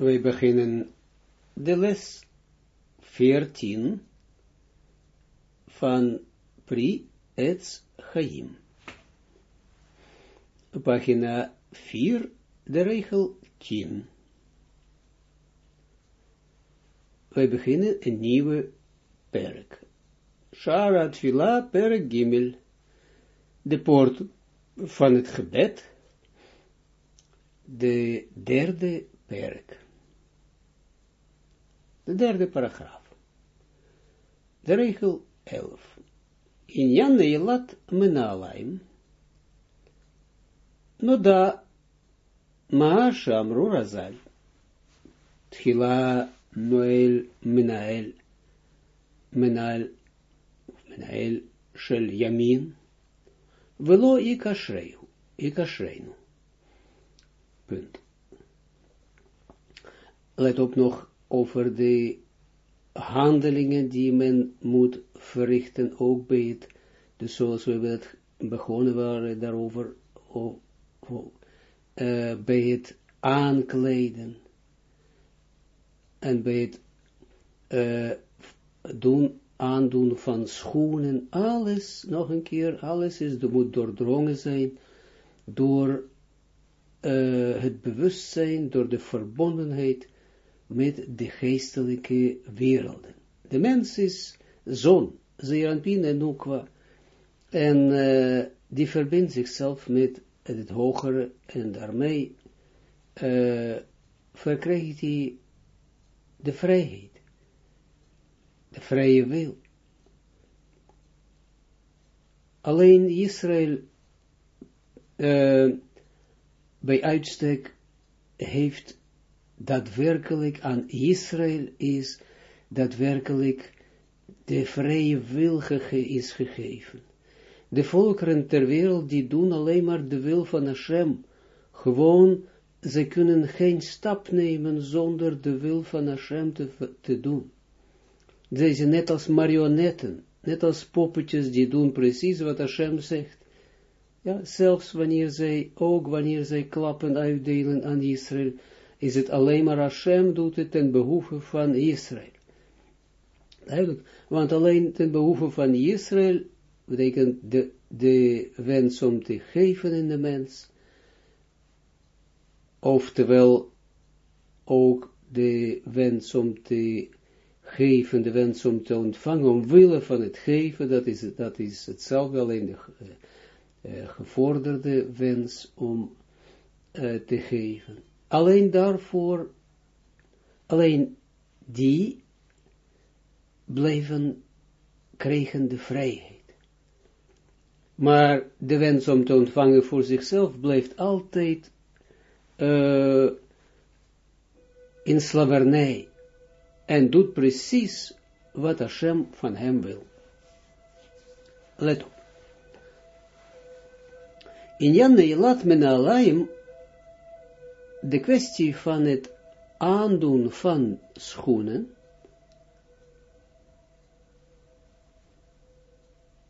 wij beginnen de les 14 van Pri Etz Chaim. Pagina 4, de regel 10. Wij beginnen een nieuwe perk. Shara Tvila perk Gimel. De poort van het gebed. De derde perk. De derde paragraaf. De regel 11. In Jan Neilat Menalaim. Noda Maasha Amru Razal. Tchila Noel Menael. Menael. Menael Shel Yamin. Velo Ikashreinu. Ikashreinu. Punt. Let op nog over de handelingen die men moet verrichten, ook bij het, dus zoals we het begonnen waren daarover, of, uh, bij het aankleden en bij het uh, doen, aandoen van schoenen, alles, nog een keer, alles is, moet doordrongen zijn door uh, het bewustzijn, door de verbondenheid met de geestelijke werelden. De mens is zon, Zeranpin en Nukwa, en uh, die verbindt zichzelf met het hogere, en daarmee uh, verkrijgt hij de vrijheid, de vrije wil. Alleen Israël uh, bij uitstek heeft daadwerkelijk aan Israël is daadwerkelijk de vrije wil is gegeven. De volkeren ter wereld die doen alleen maar de wil van Hashem. Gewoon, ze kunnen geen stap nemen zonder de wil van Hashem te, te doen. Ze zijn net als marionetten, net als poppetjes die doen precies wat Hashem zegt. Ja, zelfs wanneer zij, ook wanneer zij klappen uitdelen aan Israël, is het alleen maar Hashem doet het ten behoeve van Israël. Want alleen ten behoeve van Israël betekent de, de wens om te geven in de mens, oftewel ook de wens om te geven, de wens om te ontvangen, omwille van het geven, dat is, dat is hetzelfde, alleen de uh, gevorderde wens om uh, te geven alleen daarvoor, alleen die blijven, kregen de vrijheid. Maar de wens om te ontvangen voor zichzelf blijft altijd uh, in slavernij en doet precies wat Hashem van hem wil. Let op. In Jan Neilat Menalaim de kwestie van het aandoen van schoenen,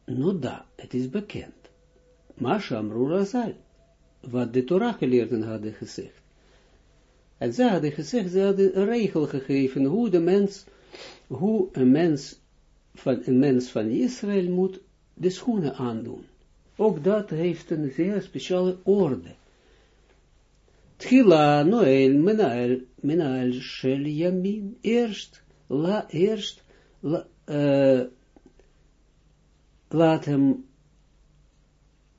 no da, het is bekend. Masha Amru Razal, wat de Torah geleerden hadden gezegd. En ze hadden gezegd, ze hadden een regel gegeven, hoe de mens, hoe een mens van, een mens van Israël moet de schoenen aandoen. Ook dat heeft een zeer speciale orde. Tchila Noel Menael Menael Shel Yamin. Eerst, la, eerst, la, laat hem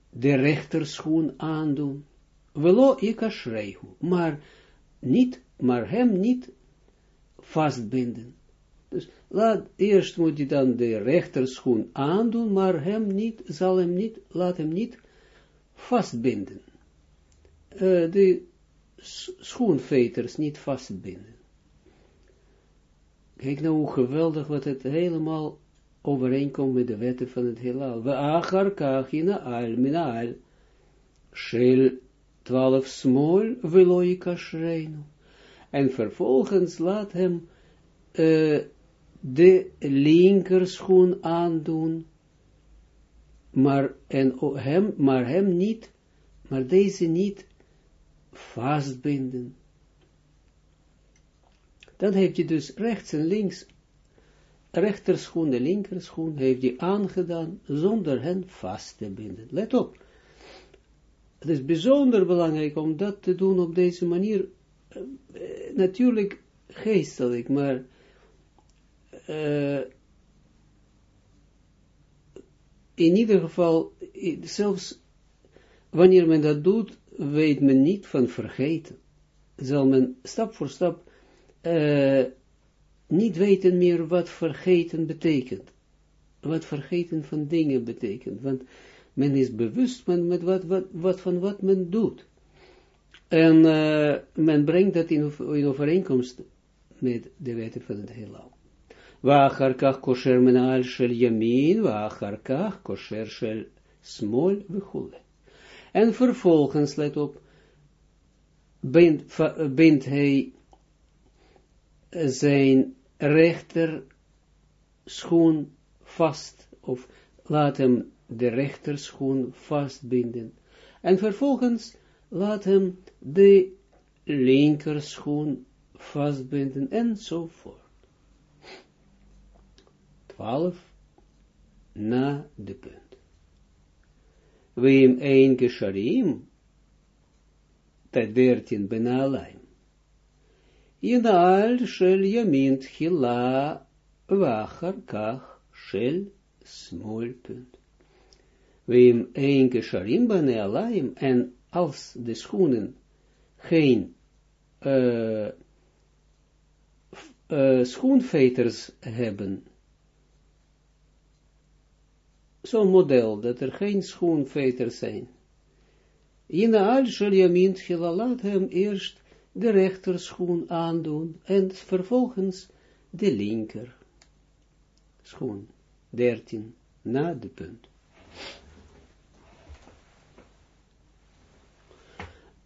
de rechterschoen aandoen. Velo ikashreihu, maar niet, maar hem niet vastbinden. Dus laat, eerst moet hij dan de rechterschoen aandoen, maar hem niet, zal hem niet, laat hem niet vastbinden. De schoenveters niet vastbinden. Kijk nou hoe geweldig wat het helemaal overeenkomt met de wetten van het heelal. We achar kachina al minal, shel twaalf smol veloika schreinu. En vervolgens laat hem uh, de linkerschoen aandoen, maar, en, hem, maar hem niet, maar deze niet vastbinden. Dan heeft hij dus rechts en links, rechterschoen en linkerschoen, heeft hij aangedaan, zonder hen vast te binden. Let op. Het is bijzonder belangrijk om dat te doen op deze manier, uh, natuurlijk geestelijk, maar uh, in ieder geval, zelfs wanneer men dat doet, weet men niet van vergeten. Zal men stap voor stap eh, niet weten meer wat vergeten betekent. Wat vergeten van dingen betekent. Want men is bewust van met wat, wat, wat, van wat men doet. En eh, men brengt dat in, overeenkomst met de wetten van het heelal. Kosher men al shel yamin, kosher shel smol. En vervolgens, let op, bindt, bindt hij zijn rechter schoen vast, of laat hem de rechter schoen vastbinden. En vervolgens laat hem de linker schoen vastbinden, enzovoort. 12 na de punt. Wim een gesharim, dat 13 benalaim. Yinal shel yamin tchila, wachar kach shel smol punt. Wim een gesharim en als de schoenen geen uh, hebben, zo'n model, dat er geen schoenveters zijn. Jina al shal yamin laat hem eerst de rechter schoen aandoen, en vervolgens de linker schoen, 13, na de punt.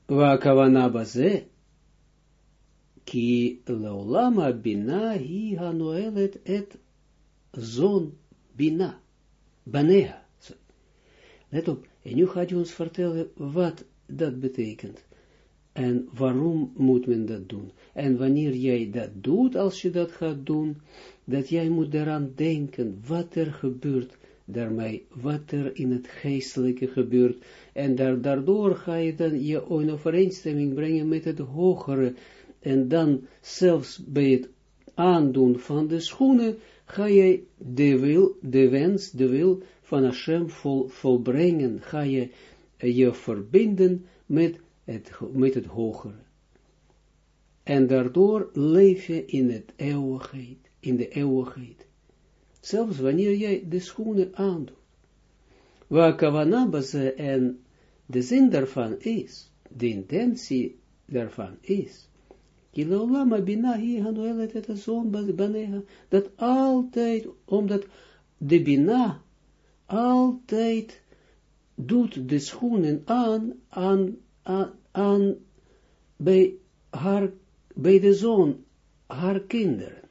Wakavana baze, ki leolama bina hi hanoelet et zon bina. Banea. Let op, en nu gaat je ons vertellen wat dat betekent. En waarom moet men dat doen? En wanneer jij dat doet, als je dat gaat doen, dat jij moet eraan denken, wat er gebeurt daarmee, wat er in het geestelijke gebeurt. En daardoor ga je dan je in overeenstemming brengen met het hogere. En dan zelfs bij het aandoen van de schoenen, ga je de wil, de wens, de wil van Hashem vol, volbrengen, ga je je verbinden met het, met het hogere. En daardoor leef je in het eeuwigheid, in de eeuwigheid. Zelfs wanneer jij de schoenen aandoet. Waar kavanabase en de zin daarvan is, de intentie daarvan is, Kiloolama bina hi hanuelet het zoon baneha, dat altijd, omdat de bina altijd doet de schoenen aan, aan, aan, bij haar, bij de zoon, haar kinderen.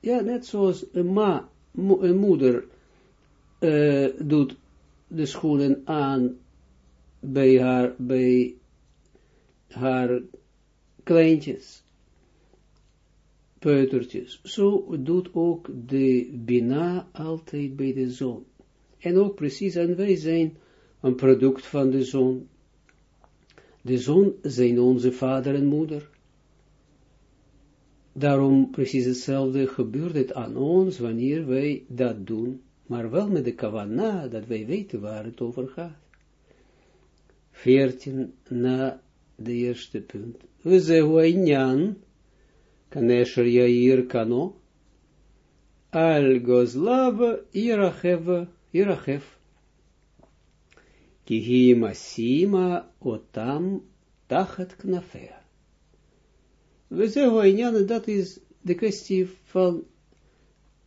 Ja, net zoals een, ma, een moeder uh, doet de schoenen aan bij haar, bij haar kleintjes, peutertjes. Zo doet ook de Bina altijd bij de zon. En ook precies, en wij zijn een product van de zon. De zon zijn onze vader en moeder. Daarom precies hetzelfde gebeurt het aan ons wanneer wij dat doen, maar wel met de kavana, dat wij weten waar het over gaat. 14 na de eerste punt. We zehu inyan, kanesher yair kano, al gozlav irachev, irachev. Kihi masima otam tachat knafea. We zehu inyan, dat is de kwestie van,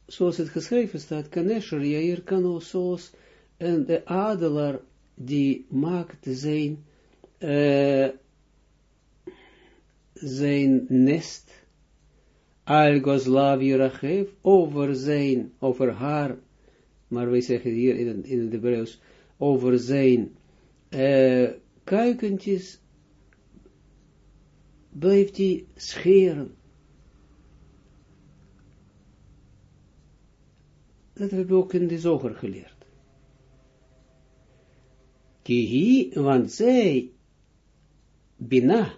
zoals het geschreven staat, kanesher yair kano, zoals en de adelaar die maakt zijn, uh, zijn nest, Algoslav Jerachev, over zijn, over haar, maar wij zeggen hier in, in het Hebreeuws, over zijn uh, kuikentjes, blijft hij scheren. Dat hebben we ook in de zoger geleerd. Kihi, want zij, Bina,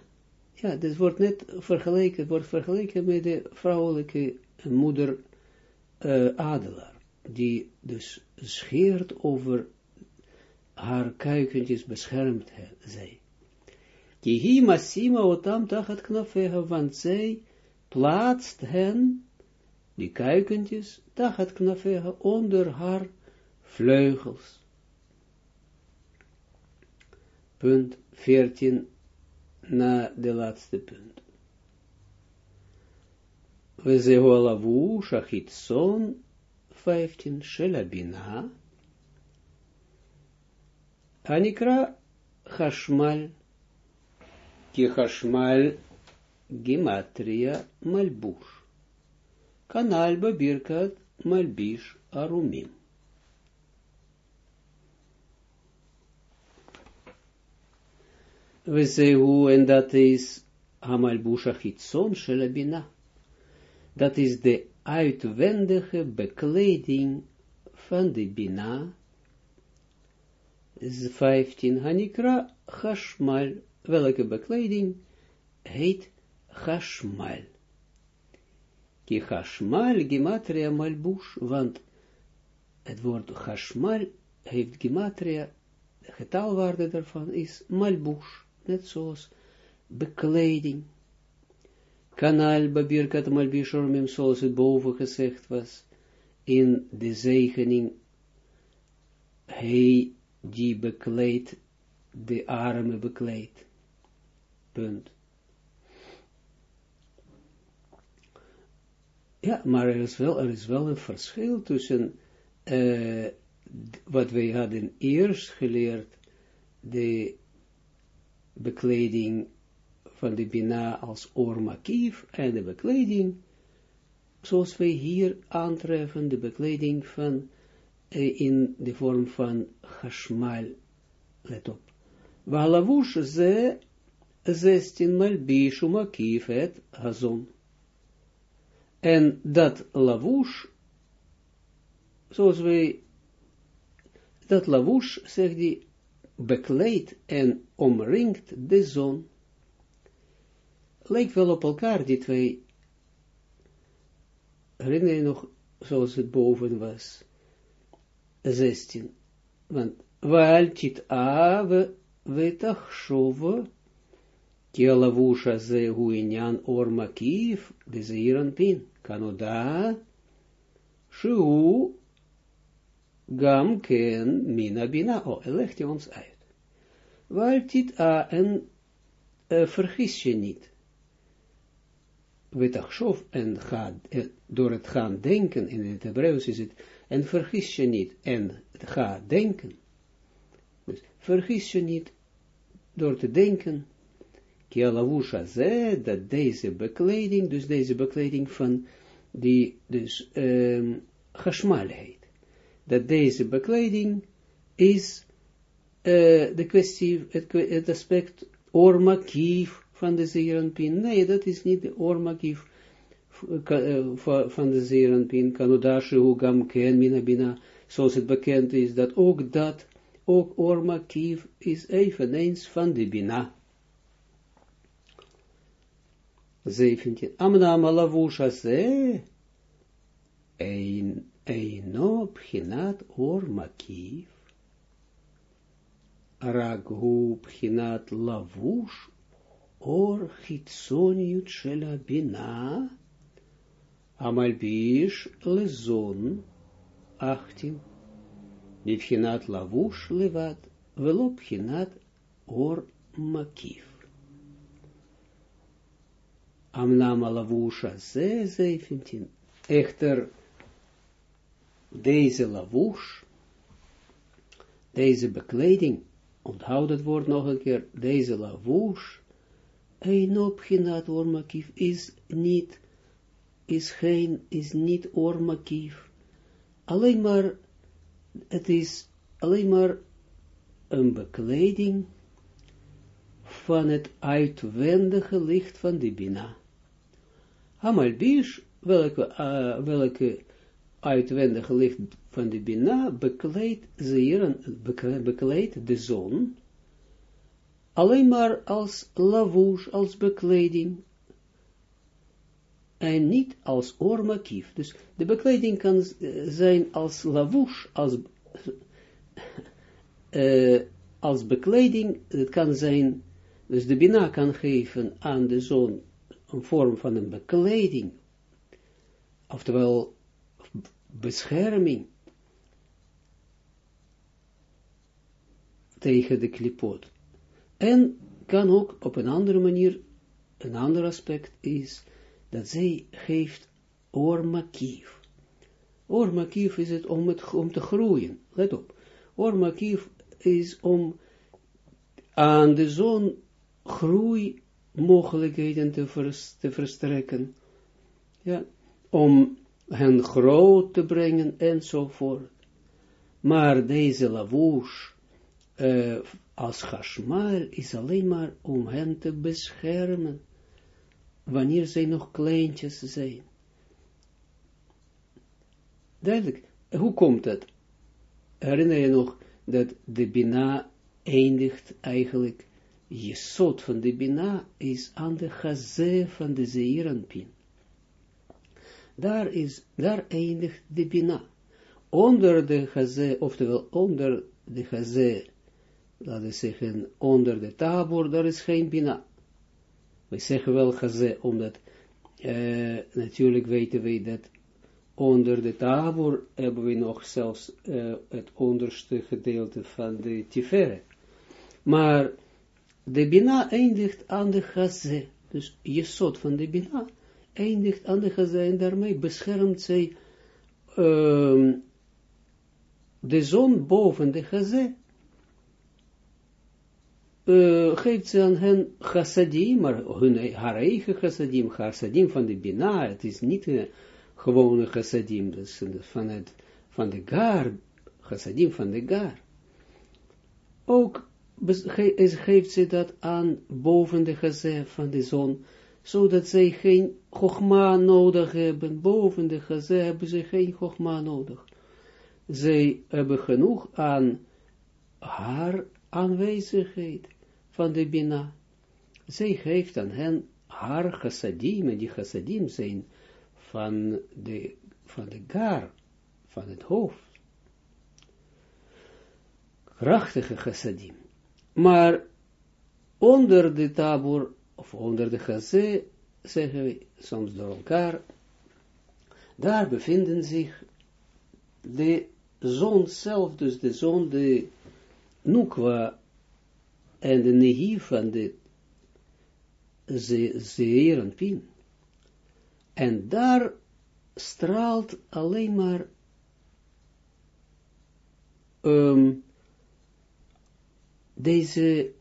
ja, dit wordt net vergeleken, wordt vergeleken met de vrouwelijke moeder uh, adelaar, die dus scheert over haar kuikentjes beschermd zij. Kihi masima otam tachat knafeha, want zij plaatst hen, die kuikentjes, tachat knafeha, onder haar vleugels. Punt 14 na de laatste punt. We zehu alavu shachitson 15 shelabina. Anikra chashmal ki chashmal gematria malbush. Kanal babirkat malbish we zehu, en dat is Hamalbusha Hitson Shelabina. Dat is de uitwendige bekleding van de Bina. 15. Hanikra Hashmal. Welke bekleding heet Hashmal? Ki Hashmal Gematria Malbush, want het woord Hashmal heeft Gematria, de getalwaarde daarvan is Malbush net zoals bekleding. Kanaal babirkat malbishormim, zoals het boven gezegd was, in de zegening, hij die bekleedt, de armen bekleedt. Punt. Ja, maar er is wel, er is wel een verschil tussen uh, wat wij hadden eerst geleerd, de bekleding van de Bina als oormakief en de bekleding, zoals wij hier aantreffen, de bekleding van, eh, in de vorm van Hashmal, let op. Walavush ze, zestin malbish umakief et hazon. En dat lavush, zoals wij, dat lavush, zegt die, bekleedt en omringt de zon. Lijkt wel op elkaar, die twee. Herinner je nog, zoals het boven was, 16. Want, Waltit ave vetachshove, ki alavusha ze huinyan or makif, de pin, kanoda, shu Gam ken mina dit a en uh, vergis je niet. Wetachshov en ga, uh, door het gaan denken, in het Hebreeuws is het, en vergis je niet, en ga denken. Dus vergis je niet, door te denken, Kialavusha ze, dat deze bekleding, dus deze bekleding van die, dus, um, dat deze bekleding is uh, de kwestie, het, het aspect ormakief van de zeeranpin. Nee, dat is niet de ormakief van de zeeranpin. Kanodashe ugam ken minabina. Zoals het bekend is, dat ook dat, ook ormakief is eveneens van de bina. 17. Amna malavusha ze. Ein Eino pchinat or makiv, raghu pchinat lavush, or chitsoniut shela bina, amalbish lezon, achtin, pchinat lavush levat, velo pchinat or makiv. Amnam lavusha ze, zeventin, echter, deze lavush, deze bekleding, onthoud het woord nog een keer, deze lavush, een opgenaat ormakief is niet, is geen, is niet ormakief, alleen maar, het is alleen maar een bekleding van het uitwendige licht van de Bina. Hamalbish, welke, uh, welke uitwendige licht van de Bina bekleedt zeiren, bekleedt de zon, alleen maar als lavouche, als bekleding, en niet als oormakief. Dus de bekleding kan zijn als lavouche, als, uh, als bekleding, het kan zijn, dus de Bina kan geven aan de zon een vorm van een bekleding, oftewel bescherming tegen de klipot. En kan ook op een andere manier, een ander aspect is, dat zij geeft oormakief. Oormakief is het om, het om te groeien, let op. Oormakief is om aan de zon groeimogelijkheden te, te verstrekken, ja, om hen groot te brengen enzovoort. Maar deze lavouche uh, als hashmal is alleen maar om hen te beschermen, wanneer zij nog kleintjes zijn. Duidelijk, hoe komt dat? Herinner je nog dat de Bina eindigt eigenlijk, je soort van de Bina is aan de gazé van de Zeeranpin daar is, daar eindigt de Bina. Onder de Chazé, oftewel onder de Chazé, laten we zeggen, onder de Tabor, daar is geen Bina. We zeggen wel Chazé, omdat uh, natuurlijk weten we dat onder de Tabor hebben we nog zelfs uh, het onderste gedeelte van de Tiferet. Maar de Bina eindigt aan de Chazé, dus je soort van de Bina eindigt aan de gezijn, daarmee beschermt zij um, de zon boven de gezin. Uh, geeft ze aan hen chassadim, maar hun, haar eigen chassadim, chassadim van de Bina, het is niet een gewone chassadim, dus van, het, van de gar, chassadim van de gar. Ook geeft ze dat aan boven de gezin van de zon, zodat zij geen chogma nodig hebben, boven de gazé hebben ze geen chogma nodig. Zij hebben genoeg aan haar aanwezigheid van de Bina. Zij geeft aan hen haar chassadim, en die chassadim zijn van de, van de gar, van het hoofd. Krachtige chassadim. Maar onder de tabor of onder de gazé, zeggen we soms door elkaar, daar bevinden zich de zon zelf, dus de zon, de Nukwa en de Nehi van de Zeerenpin. En daar straalt alleen maar um, deze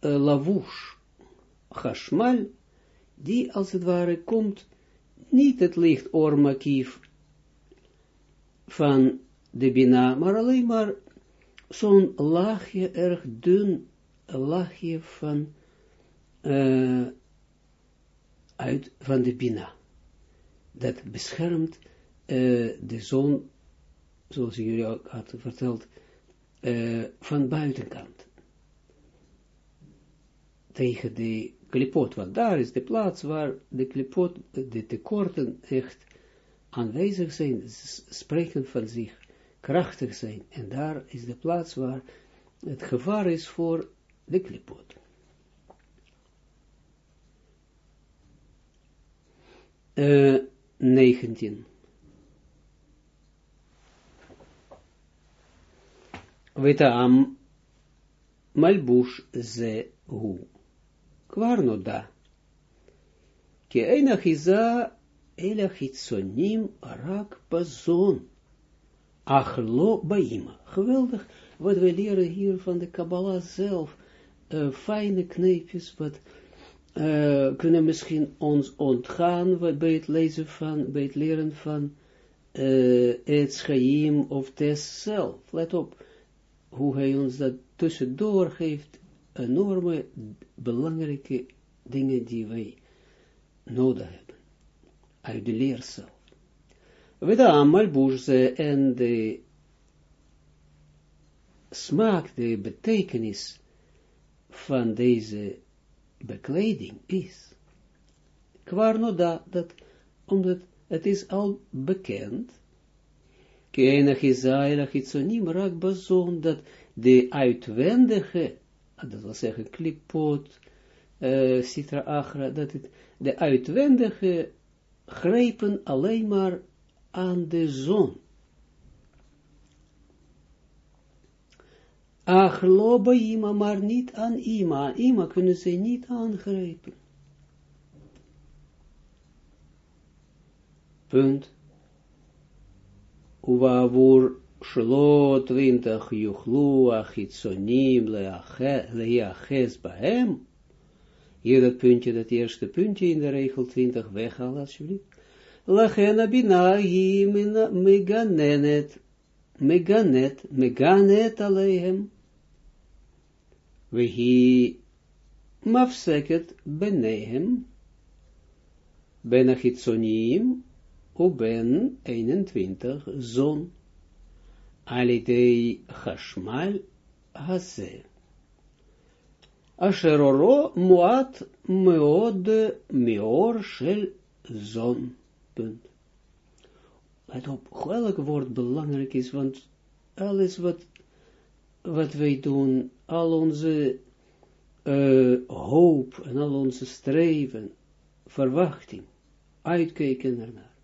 uh, lavouche, Hashmal, die als het ware komt, niet het licht ormakief van de Bina, maar alleen maar zo'n laagje, erg dun laagje van, uh, uit, van de Bina. Dat beschermt uh, de zon, zoals jullie ook had verteld, uh, van buitenkant tegen de klipot, want daar is de plaats waar de klipot, de tekorten echt aanwezig zijn, spreken van zich, krachtig zijn. En daar is de plaats waar het gevaar is voor de klipot. Uh, 19. Malbush ze hu. Kwarno da. Ke enachiza elachitsonim arak pazon ach lo baima. Geweldig wat we leren hier van de Kabbalah zelf. Uh, fijne kneepjes, wat uh, kunnen misschien ons ontgaan bij het lezen van, bij het leren van uh, het schaim of tes zelf. Let op hoe hij ons dat tussendoor geeft enorme belangrijke dingen die wij nodig hebben, uit de leer zelf. We de amalboeze en de smaak, de betekenis van deze bekleding is. Kwarnoda, dat, omdat het is al bekend, Isaila Hitsonim rak dat de uitwendige, dat wil zeggen klipot, uh, Sitra Achra, dat het, de uitwendige grepen alleen maar aan de zon. Ach, loba ima, maar niet aan ima. Ima kunnen ze niet aangrijpen. Punt. Uwavur shlo twintach yuchlu achitsonim leaches bahem. Hier dat puntje, dat eerste puntje in de regel 20 weghalen alsjeblieft. Lachen abina hi meganenet, meganet, meganet aleihem. Wehi mafseket benehem, ben achitsonim, u ben 21 zon. Alidei chashmal haze. Asheroro muat meod meor shel zon. Punt. Let op, welk woord belangrijk is, want alles wat, wat wij doen, al onze uh, hoop en al onze streven, verwachting, uitkijken ernaar,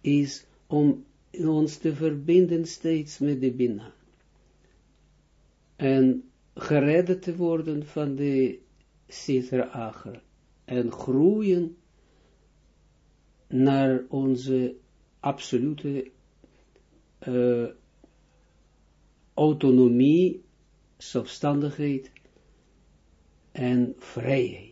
is om ons te verbinden steeds met de Bina. En geredden te worden van de Sitra Acher en groeien naar onze absolute uh, autonomie, zelfstandigheid en vrijheid.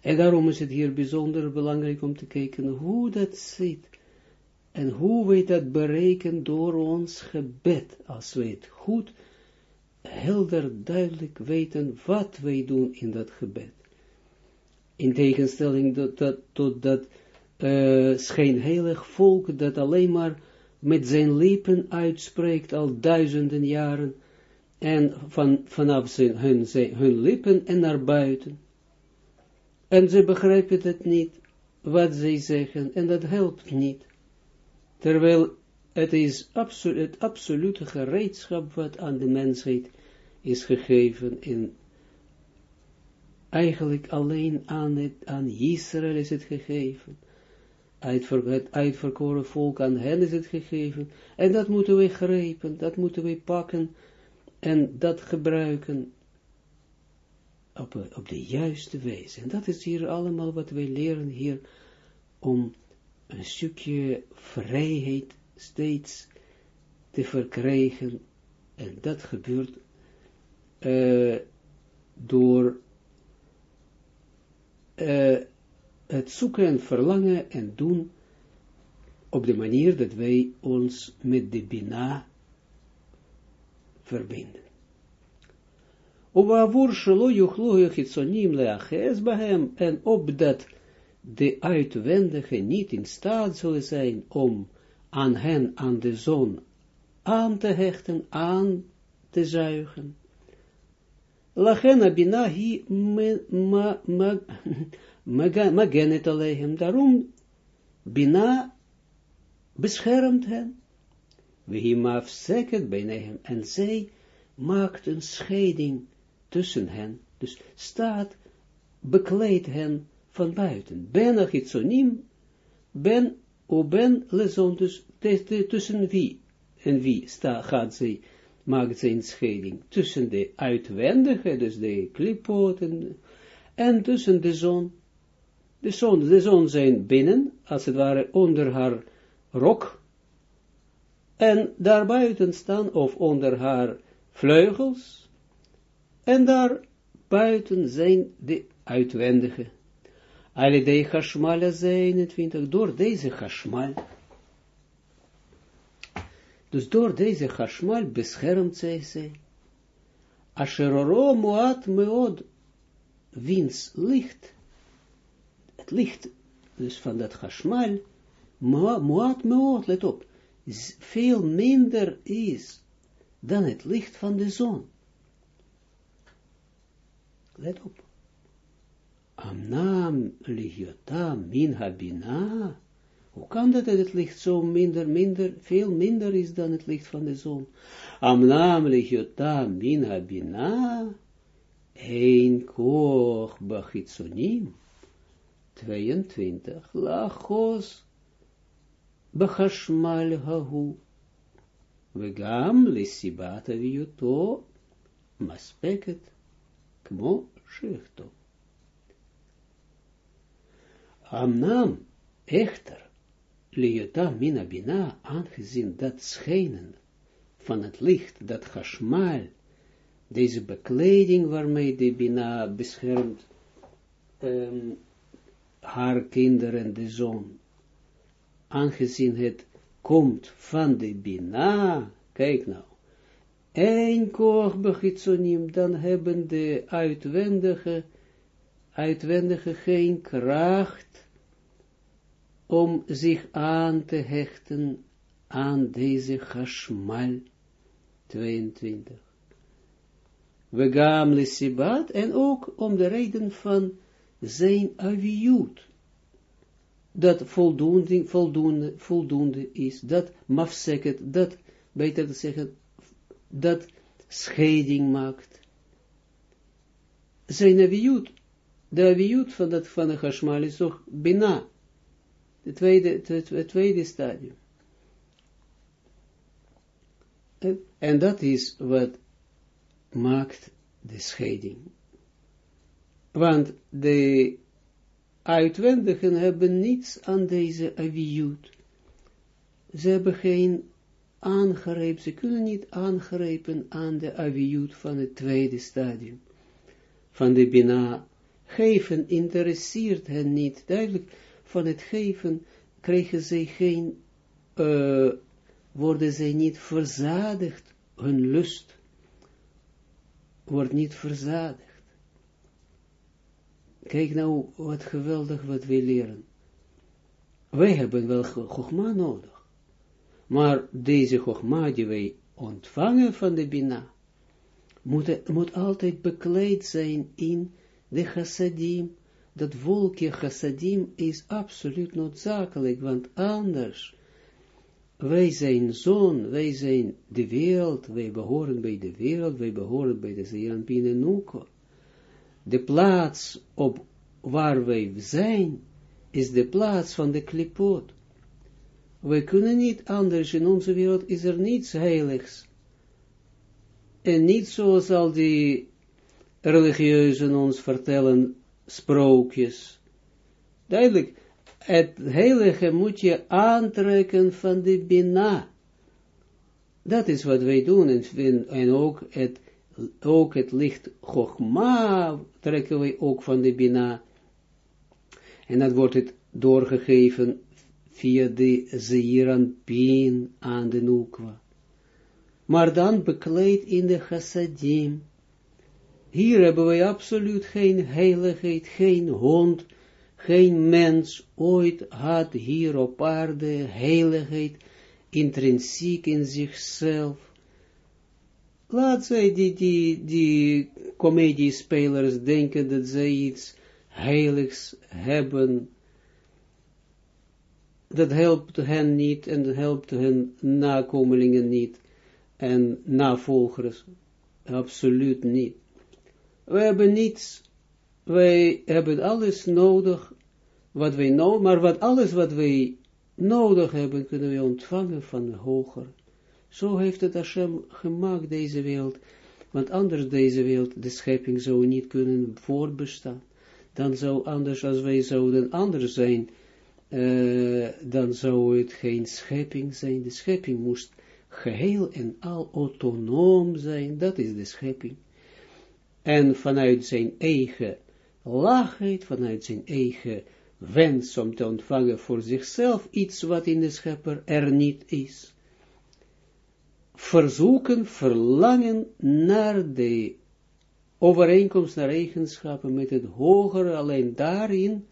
En daarom is het hier bijzonder belangrijk om te kijken hoe dat zit en hoe wij dat bereiken door ons gebed, als wij het goed, helder, duidelijk weten wat wij doen in dat gebed in tegenstelling tot dat, tot dat uh, schijnheilig volk dat alleen maar met zijn lippen uitspreekt al duizenden jaren en van, vanaf zijn, hun, zijn, hun lippen en naar buiten. En ze begrijpen het niet, wat zij zeggen, en dat helpt niet. Terwijl het is absolu het absolute gereedschap wat aan de mensheid is gegeven in eigenlijk alleen aan, het, aan Israël is het gegeven. het uitverkoren volk, aan hen is het gegeven. En dat moeten we grijpen, dat moeten we pakken en dat gebruiken op, op de juiste wijze. En dat is hier allemaal wat wij leren hier, om een stukje vrijheid steeds te verkrijgen. En dat gebeurt uh, door uh, het zoeken en verlangen en doen op de manier dat wij ons met de Bina verbinden. Ovavur shelo yuchlu leaches en opdat de uitwendige niet in staat zullen zijn om aan hen, aan de zon, aan te hechten, aan te zuigen. Lachen abina hi magenet alehem. Daarom bina beschermt hen. Wie mafseket bij En zij maakt een scheiding tussen hen. Dus staat, bekleedt hen van buiten. Ben achitsonim, ben o ben lezon. Dus tussen wie en wie sta, gaat zij maakt zijn scheiding tussen de uitwendige, dus de klipoten, en tussen de zon. De zon, de zon zijn binnen, als het ware onder haar rok, en daarbuiten staan, of onder haar vleugels, en daar buiten zijn de uitwendige. Alle chashmal zijn, 20, door deze chashmal, dus door deze chashmal beschermt zij zij. Asheroro moat meod, wiens licht, het licht dus van dat chashmal, moat meot, let op, veel minder is dan het licht van de zon. Let op. Amnam ligiota min habina. Hoe kan dat dat het licht zo minder, minder, veel minder is dan het licht van de zon? Amnam ligiota min habina. Een koch bachitsonim. 22. Lachos בחשמל ההוא, וגם לסיבת אביותו מספקת, כמו שיכתוב. Amnam, echter, liota mina bina, aangezien dat schijnen van het licht, dat chashmal, deze bekleding waarmee de bina beschermt um, haar kinderen, de zon, aangezien het komt van de Bina, kijk nou, koor begitsonim, dan hebben de uitwendige, uitwendige geen kracht om zich aan te hechten aan deze chashmal 22. We gaan en ook om de reden van zijn aviut dat voldoende, voldoende, voldoende is, dat mafseket, dat, beter te zeggen, dat scheiding maakt. Zijn aviut, de aviut van, dat, van de Hashmal is toch bina, het tweede, het tweede stadium. En, dat is wat maakt de scheiding. Want de uitwendigen hebben niets aan deze aviut. Ze hebben geen aangreep, ze kunnen niet aangrijpen aan de aviut van het tweede stadium. Van de Bina, geven interesseert hen niet. Duidelijk, van het geven krijgen zij geen, uh, worden zij niet verzadigd, hun lust wordt niet verzadigd. Kijk nou wat geweldig wat wij leren. Wij hebben wel Chogma nodig. Maar deze Chogma die wij ontvangen van de Bina, moet, moet altijd bekleed zijn in de chassadim. Dat wolkje chassadim is absoluut noodzakelijk, want anders, wij zijn zon, wij zijn de wereld, wij behoren bij de wereld, wij behoren bij de Zeeranpien en de plaats op waar wij zijn, is de plaats van de klipot. We kunnen niet anders, in onze wereld is er niets heiligs. En niet zoals al die religieuzen ons vertellen, sprookjes. Duidelijk, het heilige moet je aantrekken van de Bina. Dat is wat wij doen, en, ook het ook het licht Chogma trekken wij ook van de Bina. En dat wordt het doorgegeven via de Zeiran Pin aan de Nukwa. Maar dan bekleed in de Chassadim. Hier hebben wij absoluut geen heiligheid, geen hond, geen mens ooit had hier op aarde heiligheid intrinsiek in zichzelf Laat zij die, die, die comediespelers denken dat zij iets heiligs hebben. Dat helpt hen niet en dat helpt hun nakomelingen niet en navolgers. Absoluut niet. We hebben niets. Wij hebben alles nodig wat wij nodig, maar wat alles wat wij nodig hebben, kunnen we ontvangen van hoger. Zo heeft het Hashem gemaakt, deze wereld. Want anders deze wereld, de schepping zou niet kunnen voortbestaan. Dan zou anders, als wij zouden anders zijn, uh, dan zou het geen schepping zijn. De schepping moest geheel en al autonoom zijn. Dat is de schepping. En vanuit zijn eigen laagheid, vanuit zijn eigen wens om te ontvangen voor zichzelf iets wat in de schepper er niet is verzoeken, verlangen naar de overeenkomst, naar eigenschappen met het hogere, alleen daarin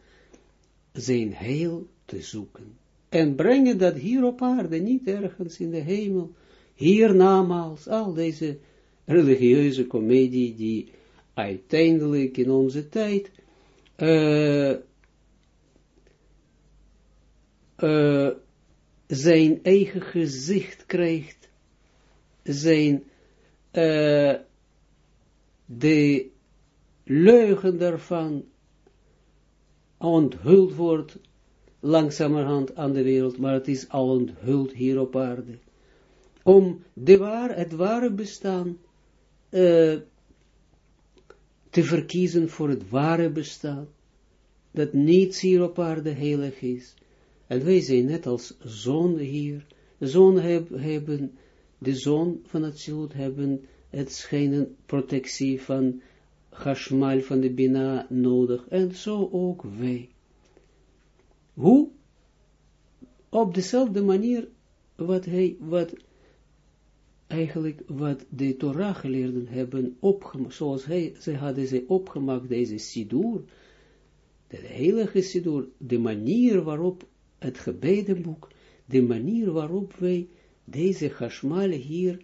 zijn heil te zoeken. en brengen dat hier op aarde, niet ergens in de hemel, hier namaals, al deze religieuze komedie die uiteindelijk in onze tijd uh, uh, zijn eigen gezicht krijgt, zijn uh, de leugen daarvan onthuld wordt langzamerhand aan de wereld, maar het is al onthuld hier op aarde. Om de waar, het ware bestaan te verkiezen voor het ware bestaan, dat niets hier op aarde heilig is. En wij zijn net als zon hier, de zon hebben, de zon van het ziel hebben het schijnen protectie van Hashmal van de Bina nodig, en zo ook wij. Hoe? Op dezelfde manier wat hij, wat eigenlijk wat de Torah geleerden hebben opgemaakt, zoals hij, ze hadden ze opgemaakt, deze Sidur, de heilige Sidur, de manier waarop het gebedenboek, de manier waarop wij deze Hashmal hier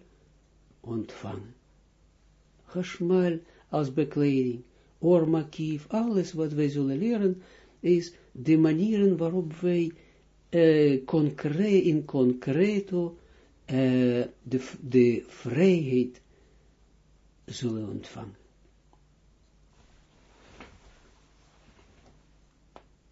ontvangen. Hashmal als bekleding, ormakief, alles wat wij zullen leren, is de manieren waarop wij uh, concreet, in concreto uh, de, de vrijheid zullen ontvangen.